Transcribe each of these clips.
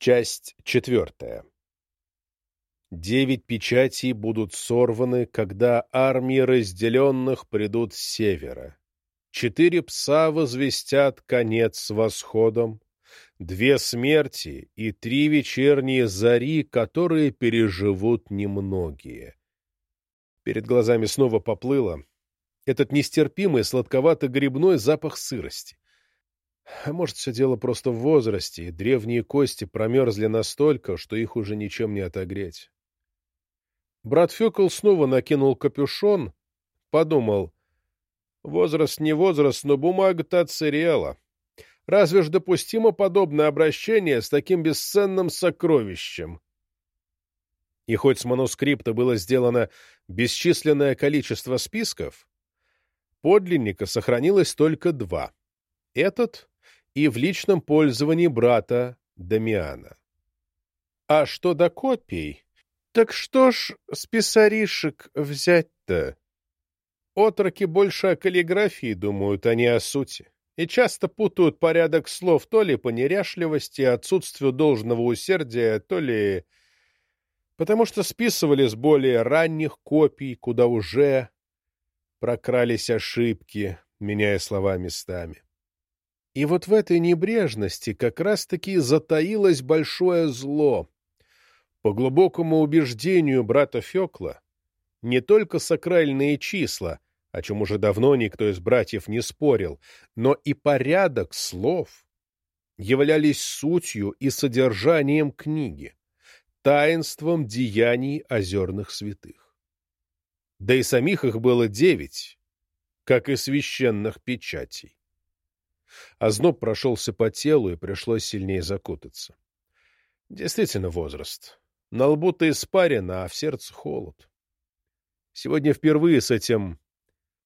Часть четвертая. Девять печатей будут сорваны, когда армии разделенных придут с севера. Четыре пса возвестят конец с восходом, две смерти и три вечерние зари, которые переживут немногие. Перед глазами снова поплыло этот нестерпимый сладковато-грибной запах сырости. А может, все дело просто в возрасте, и древние кости промерзли настолько, что их уже ничем не отогреть. Брат Фекл снова накинул капюшон, подумал, возраст не возраст, но бумага-то отсырела. Разве ж допустимо подобное обращение с таким бесценным сокровищем? И хоть с манускрипта было сделано бесчисленное количество списков, подлинника сохранилось только два. Этот и в личном пользовании брата Дамиана. А что до копий? Так что ж с писаришек взять-то? Отроки больше о каллиграфии думают, а не о сути, и часто путают порядок слов то ли по неряшливости, отсутствию должного усердия, то ли потому что списывали с более ранних копий, куда уже прокрались ошибки, меняя слова местами. И вот в этой небрежности как раз-таки затаилось большое зло. По глубокому убеждению брата Фекла, не только сакральные числа, о чем уже давно никто из братьев не спорил, но и порядок слов являлись сутью и содержанием книги, таинством деяний озерных святых. Да и самих их было девять, как и священных печатей. Озноб прошелся по телу, и пришлось сильнее закутаться. Действительно возраст. На лбу-то испарено, а в сердце холод. Сегодня впервые с этим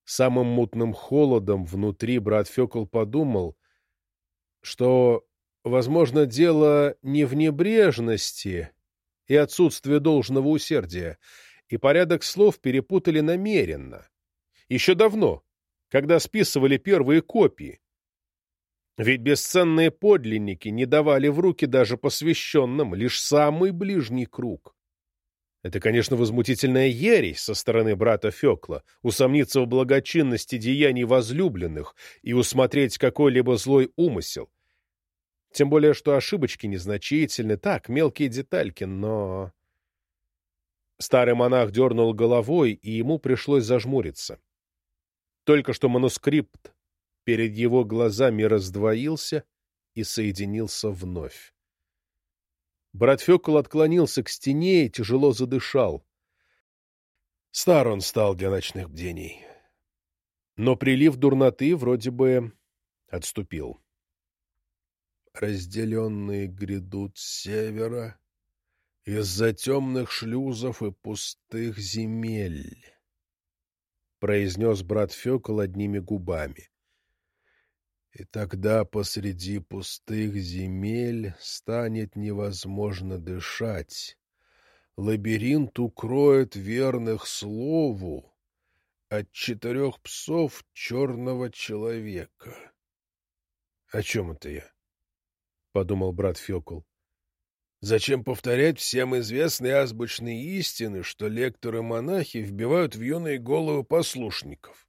самым мутным холодом внутри брат Фекл подумал, что, возможно, дело не в небрежности и отсутствии должного усердия, и порядок слов перепутали намеренно. Еще давно, когда списывали первые копии, ведь бесценные подлинники не давали в руки даже посвященным лишь самый ближний круг. Это, конечно, возмутительная ересь со стороны брата Фекла, усомниться в благочинности деяний возлюбленных и усмотреть какой-либо злой умысел. Тем более, что ошибочки незначительны, так, мелкие детальки, но... Старый монах дернул головой, и ему пришлось зажмуриться. Только что манускрипт перед его глазами раздвоился и соединился вновь. Брат Фекл отклонился к стене и тяжело задышал. Стар он стал для ночных бдений. Но прилив дурноты вроде бы отступил. Разделенные грядут с севера из-за темных шлюзов и пустых земель, — произнес брат Фекл одними губами. И тогда посреди пустых земель станет невозможно дышать. Лабиринт укроет верных слову от четырех псов черного человека. — О чем это я? — подумал брат Фекул. — Зачем повторять всем известные азбучные истины, что лекторы-монахи вбивают в юные головы послушников?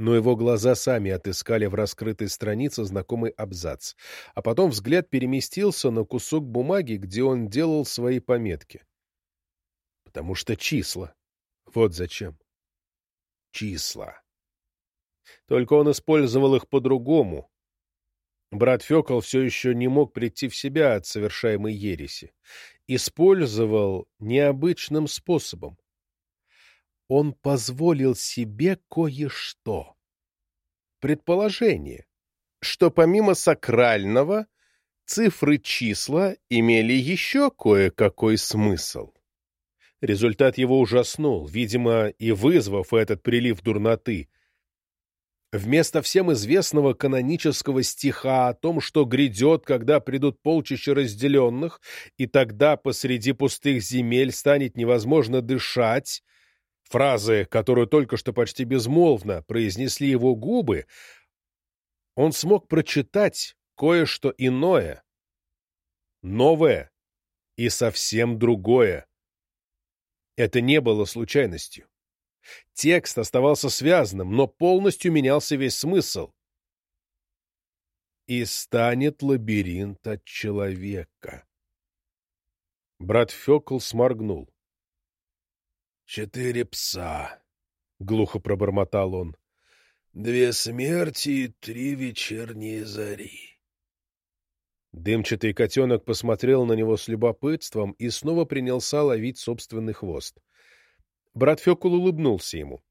Но его глаза сами отыскали в раскрытой странице знакомый абзац, а потом взгляд переместился на кусок бумаги, где он делал свои пометки. Потому что числа. Вот зачем. Числа. Только он использовал их по-другому. Брат Фекол все еще не мог прийти в себя от совершаемой ереси. Использовал необычным способом он позволил себе кое-что. Предположение, что помимо сакрального цифры числа имели еще кое-какой смысл. Результат его ужаснул, видимо, и вызвав этот прилив дурноты. Вместо всем известного канонического стиха о том, что грядет, когда придут полчища разделенных, и тогда посреди пустых земель станет невозможно дышать, фразы, которую только что почти безмолвно произнесли его губы, он смог прочитать кое-что иное. новое и совсем другое. Это не было случайностью. Текст оставался связанным, но полностью менялся весь смысл. «И станет лабиринт от человека». Брат Фекл сморгнул. «Четыре пса», — глухо пробормотал он. «Две смерти и три вечерние зари». Дымчатый котенок посмотрел на него с любопытством и снова принялся ловить собственный хвост. Брат Фекул улыбнулся ему.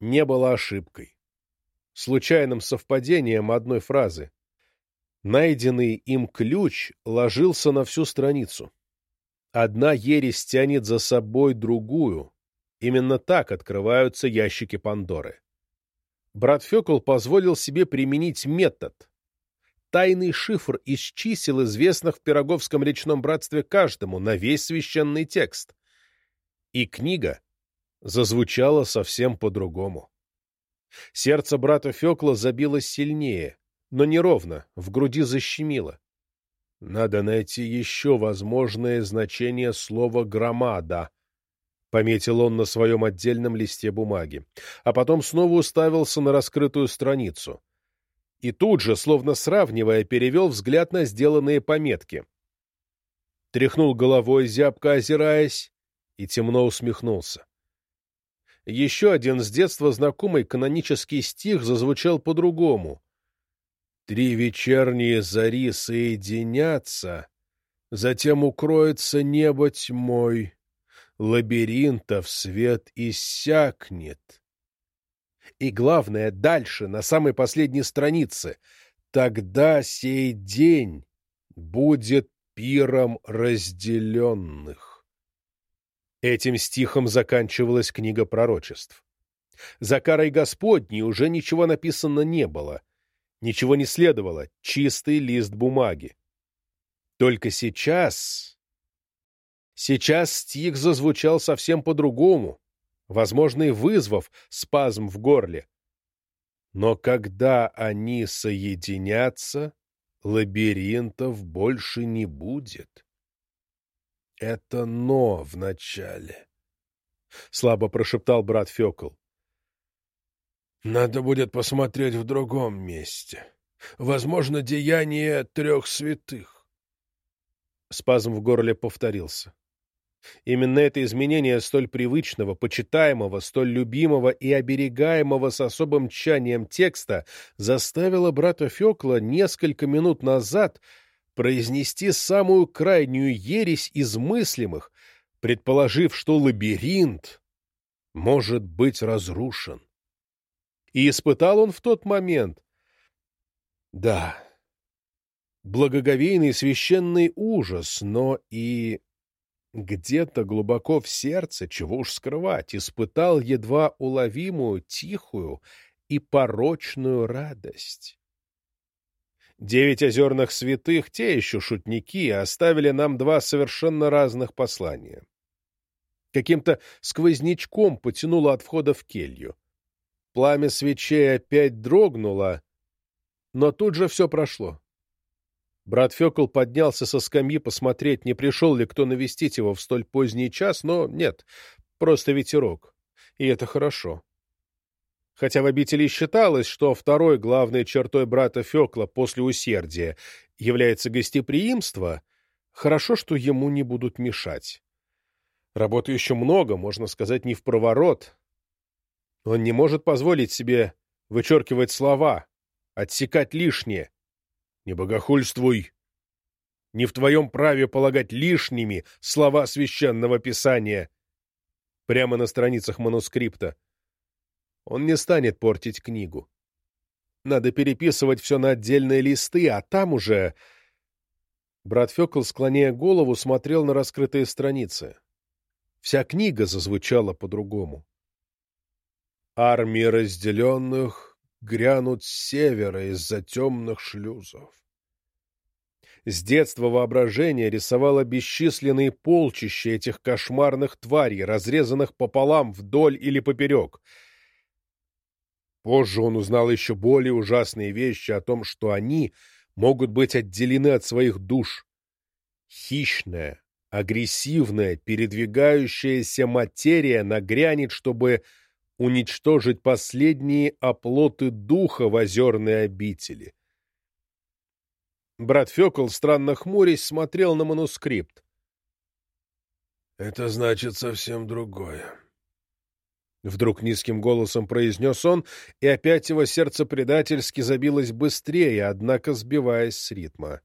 Не было ошибкой. Случайным совпадением одной фразы. Найденный им ключ ложился на всю страницу. Одна ересь тянет за собой другую. Именно так открываются ящики Пандоры. Брат Фекул позволил себе применить метод, тайный шифр из чисел, известных в Пироговском речном братстве каждому, на весь священный текст. И книга зазвучала совсем по-другому. Сердце брата Фекла забилось сильнее, но неровно, в груди защемило. Надо найти еще возможное значение слова «громада», — пометил он на своем отдельном листе бумаги, а потом снова уставился на раскрытую страницу и тут же, словно сравнивая, перевел взгляд на сделанные пометки. Тряхнул головой, зябко озираясь, и темно усмехнулся. Еще один с детства знакомый канонический стих зазвучал по-другому. «Три вечерние зари соединятся, затем укроется небо тьмой, лабиринтов свет иссякнет» и, главное, дальше, на самой последней странице. Тогда сей день будет пиром разделенных. Этим стихом заканчивалась книга пророчеств. За карой Господней уже ничего написано не было, ничего не следовало, чистый лист бумаги. Только сейчас... Сейчас стих зазвучал совсем по-другому, возможно, и вызвав спазм в горле. Но когда они соединятся, лабиринтов больше не будет. Это «но» в начале, — слабо прошептал брат Фекл. Надо будет посмотреть в другом месте. Возможно, деяние трех святых. Спазм в горле повторился. Именно это изменение столь привычного, почитаемого, столь любимого и оберегаемого с особым тщанием текста заставило брата Фекла несколько минут назад произнести самую крайнюю ересь из мыслимых, предположив, что лабиринт может быть разрушен. И испытал он в тот момент, да, благоговейный священный ужас, но и где-то глубоко в сердце, чего уж скрывать, испытал едва уловимую, тихую и порочную радость. Девять озерных святых, те еще шутники, оставили нам два совершенно разных послания. Каким-то сквознячком потянуло от входа в келью. Пламя свечей опять дрогнуло, но тут же все прошло. Брат Фекл поднялся со скамьи посмотреть, не пришел ли кто навестить его в столь поздний час, но нет, просто ветерок. И это хорошо. Хотя в обители считалось, что второй главной чертой брата Фекла после усердия является гостеприимство, хорошо, что ему не будут мешать. Работы еще много, можно сказать, не в проворот. Он не может позволить себе вычеркивать слова, отсекать лишнее. Не богохульствуй! Не в твоем праве полагать лишними слова священного писания. Прямо на страницах манускрипта. Он не станет портить книгу. Надо переписывать все на отдельные листы, а там уже... Брат Фекл, склоняя голову, смотрел на раскрытые страницы. Вся книга зазвучала по-другому. Армии разделенных грянут с севера из-за темных шлюзов. С детства воображение рисовало бесчисленные полчища этих кошмарных тварей, разрезанных пополам вдоль или поперек. Позже он узнал еще более ужасные вещи о том, что они могут быть отделены от своих душ. Хищная, агрессивная, передвигающаяся материя нагрянет, чтобы уничтожить последние оплоты духа в озерной обители. Брат Фекл, странно хмурясь, смотрел на манускрипт. «Это значит совсем другое», Вдруг низким голосом произнес он, и опять его сердце предательски забилось быстрее, однако сбиваясь с ритма.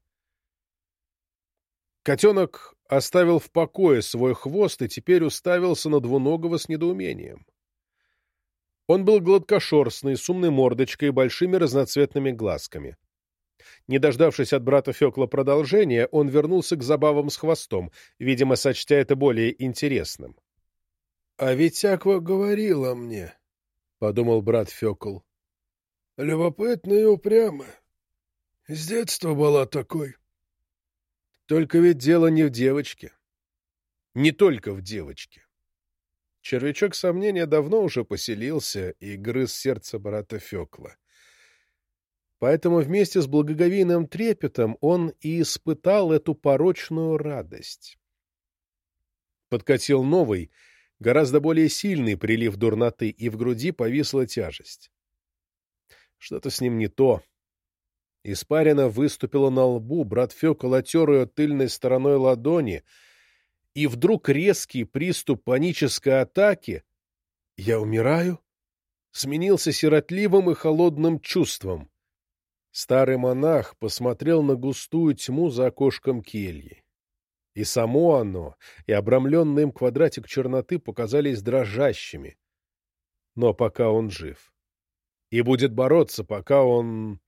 Котенок оставил в покое свой хвост и теперь уставился на двуногого с недоумением. Он был гладкошерстный, с умной мордочкой и большими разноцветными глазками. Не дождавшись от брата Фекла продолжения, он вернулся к забавам с хвостом, видимо, сочтя это более интересным. — А ведь Аква говорила мне, — подумал брат Фекл. — Любопытная и упрямая. С детства была такой. Только ведь дело не в девочке. Не только в девочке. Червячок сомнения давно уже поселился и грыз сердце брата Фекла. Поэтому вместе с благоговейным трепетом он и испытал эту порочную радость. Подкатил новый, гораздо более сильный прилив дурноты, и в груди повисла тяжесть. Что-то с ним не то. Испарина выступила на лбу, брат Фёкол отер ее тыльной стороной ладони, и вдруг резкий приступ панической атаки «Я умираю?» сменился сиротливым и холодным чувством. Старый монах посмотрел на густую тьму за окошком кельи. И само оно, и обрамленный им квадратик черноты показались дрожащими. Но пока он жив. И будет бороться, пока он...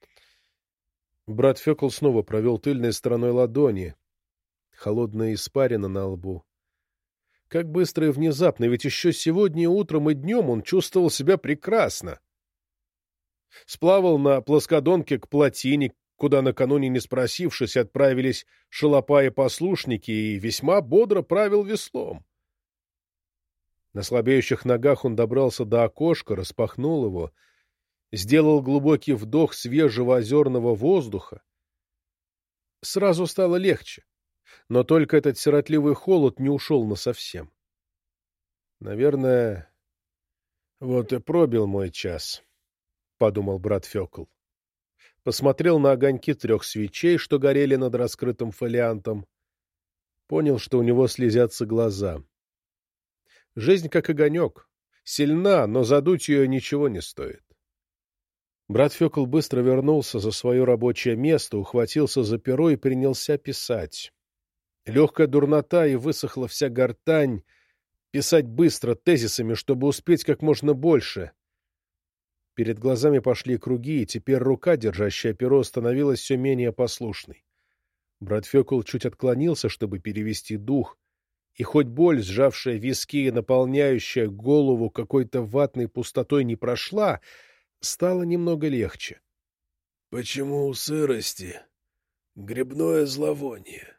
Брат Фекл снова провел тыльной стороной ладони. Холодная испарина на лбу. Как быстро и внезапно, ведь еще сегодня утром и днем он чувствовал себя прекрасно. Сплавал на плоскодонке к плотине, куда накануне не спросившись отправились шалопа и послушники, и весьма бодро правил веслом. На слабеющих ногах он добрался до окошка, распахнул его, сделал глубокий вдох свежего озерного воздуха. Сразу стало легче, но только этот сиротливый холод не ушел насовсем. Наверное, вот и пробил мой час, — подумал брат Фекл посмотрел на огоньки трех свечей, что горели над раскрытым фолиантом. Понял, что у него слезятся глаза. Жизнь как огонек. Сильна, но задуть ее ничего не стоит. Брат Фекл быстро вернулся за свое рабочее место, ухватился за перо и принялся писать. Легкая дурнота и высохла вся гортань. Писать быстро, тезисами, чтобы успеть как можно больше. Перед глазами пошли круги, и теперь рука, держащая перо, становилась все менее послушной. Брат Фекул чуть отклонился, чтобы перевести дух, и хоть боль, сжавшая виски и наполняющая голову какой-то ватной пустотой, не прошла, стало немного легче. — Почему у сырости грибное зловоние?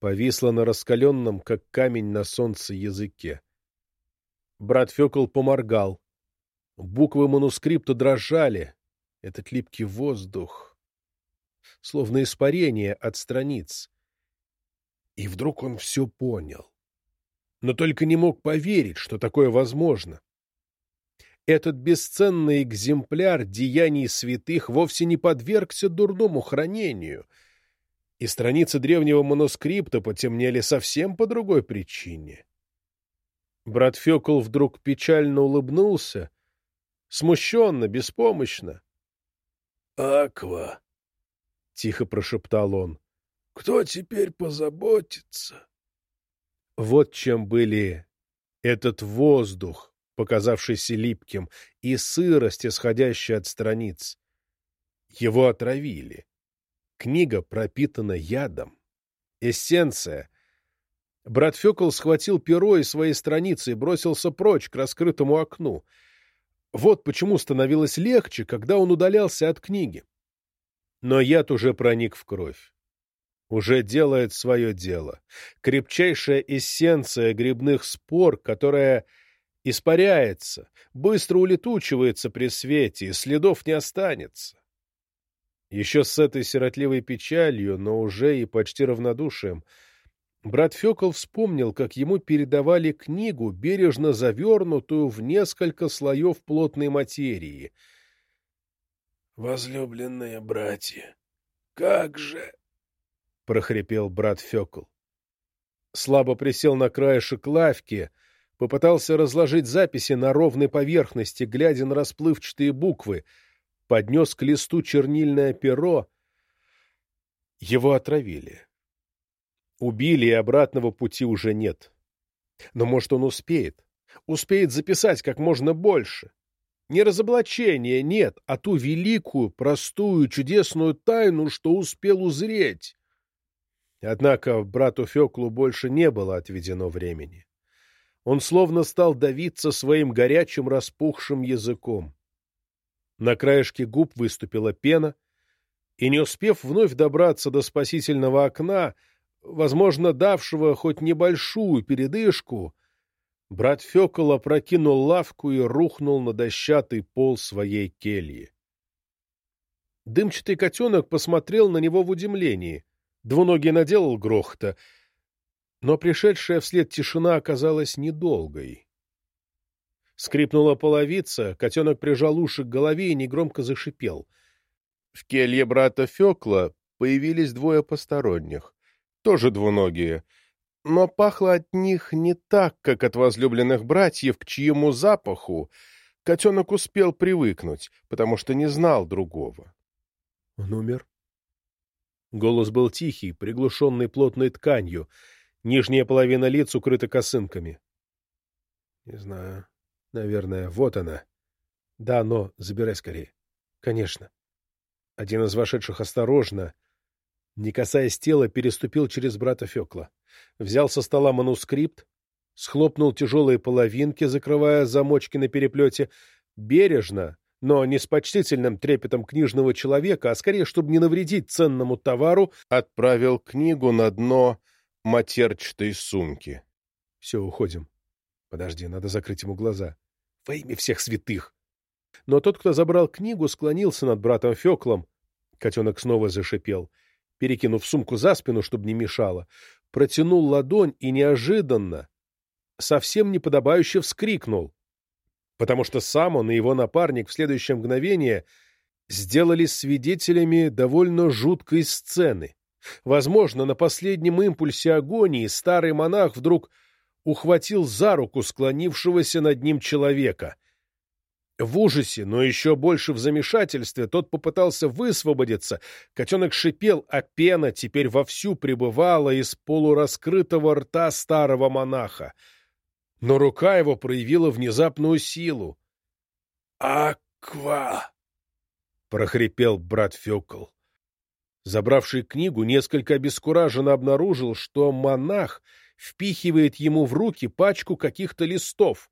Повисло на раскаленном, как камень на солнце, языке. Брат Фекул поморгал. Буквы манускрипта дрожали. Этот липкий воздух. Словно испарение от страниц. И вдруг он все понял. Но только не мог поверить, что такое возможно. Этот бесценный экземпляр деяний святых вовсе не подвергся дурному хранению, и страницы древнего манускрипта потемнели совсем по другой причине. Брат Фекл вдруг печально улыбнулся смущенно, беспомощно. — Аква, — тихо прошептал он, — кто теперь позаботится? Вот чем были этот воздух, показавшийся липким, и сырость, исходящая от страниц. Его отравили. Книга пропитана ядом. Эссенция. Брат Фекл схватил перо и свои страницы и бросился прочь к раскрытому окну — вот почему становилось легче, когда он удалялся от книги. Но яд уже проник в кровь. Уже делает свое дело. Крепчайшая эссенция грибных спор, которая испаряется, быстро улетучивается при свете, и следов не останется. Еще с этой сиротливой печалью, но уже и почти равнодушием, брат Фекл вспомнил, как ему передавали книгу, бережно завернутую в несколько слоев плотной материи. «Возлюбленные братья, как же...» — прохрипел брат Фекл. Слабо присел на краешек лавки, попытался разложить записи на ровной поверхности, глядя на расплывчатые буквы, поднес к листу чернильное перо. Его отравили. Убили, и обратного пути уже нет. Но, может, он успеет. Успеет записать как можно больше. Не разоблачение, нет, а ту великую, простую, чудесную тайну, что успел узреть. Однако брату Феклу больше не было отведено времени. Он словно стал давиться своим горячим распухшим языком. На краешке губ выступила пена, и, не успев вновь добраться до спасительного окна, возможно, давшего хоть небольшую передышку, брат Фекол опрокинул лавку и рухнул на дощатый пол своей кельи. Дымчатый котенок посмотрел на него в удивлении. Двуногий наделал грохота, но пришедшая вслед тишина оказалась недолгой. Скрипнула половица, котенок прижал уши к голове и негромко зашипел. В келье брата Фекла появились двое посторонних, тоже двуногие, но пахло от них не так, как от возлюбленных братьев, к чьему запаху котенок успел привыкнуть, потому что не знал другого. — Он умер? Голос был тихий, приглушенный плотной тканью. Нижняя половина лиц укрыта косынками. — Не знаю. Наверное, вот она. Да, но забирай скорее. Конечно. Один из вошедших осторожно, не касаясь тела, переступил через брата Фекла. Взял со стола манускрипт, схлопнул тяжелые половинки, закрывая замочки на переплете, бережно, но не с почтительным трепетом книжного человека, а скорее, чтобы не навредить ценному товару, отправил книгу на дно матерчатой сумки. — Все, уходим. Подожди, надо закрыть ему глаза. Во имя всех святых! Но тот, кто забрал книгу, склонился над братом Феклом. Котенок снова зашипел, перекинув сумку за спину, чтобы не мешало. Протянул ладонь и неожиданно, совсем неподобающе вскрикнул потому что сам он и его напарник в следующее мгновение сделались свидетелями довольно жуткой сцены. Возможно, на последнем импульсе агонии старый монах вдруг ухватил за руку склонившегося над ним человека. В ужасе, но еще больше в замешательстве, тот попытался высвободиться. Котенок шипел, а пена теперь вовсю пребывала из полураскрытого рта старого монаха но рука его проявила внезапную силу. «Аква!» — прохрипел брат Фёкл. Забравший книгу, несколько обескураженно обнаружил, что монах впихивает ему в руки пачку каких-то листов.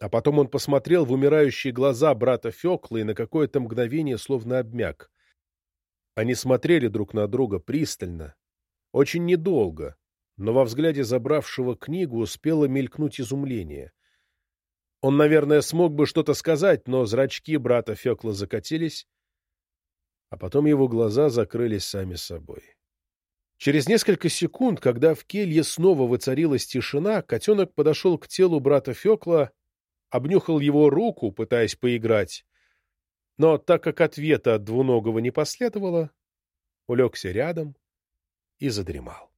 А потом он посмотрел в умирающие глаза брата Фёкла и на какое-то мгновение словно обмяк. Они смотрели друг на друга пристально, очень недолго, но во взгляде забравшего книгу успело мелькнуть изумление. Он, наверное, смог бы что-то сказать, но зрачки брата Фекла закатились, а потом его глаза закрылись сами собой. Через несколько секунд, когда в келье снова воцарилась тишина, котенок подошел к телу брата Фекла, обнюхал его руку, пытаясь поиграть, но так как ответа от двуногого не последовало, улегся рядом и задремал.